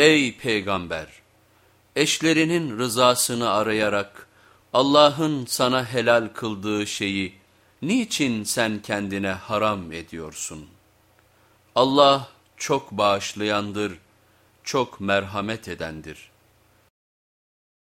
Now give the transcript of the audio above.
Ey peygamber! Eşlerinin rızasını arayarak Allah'ın sana helal kıldığı şeyi niçin sen kendine haram ediyorsun? Allah çok bağışlayandır, çok merhamet edendir.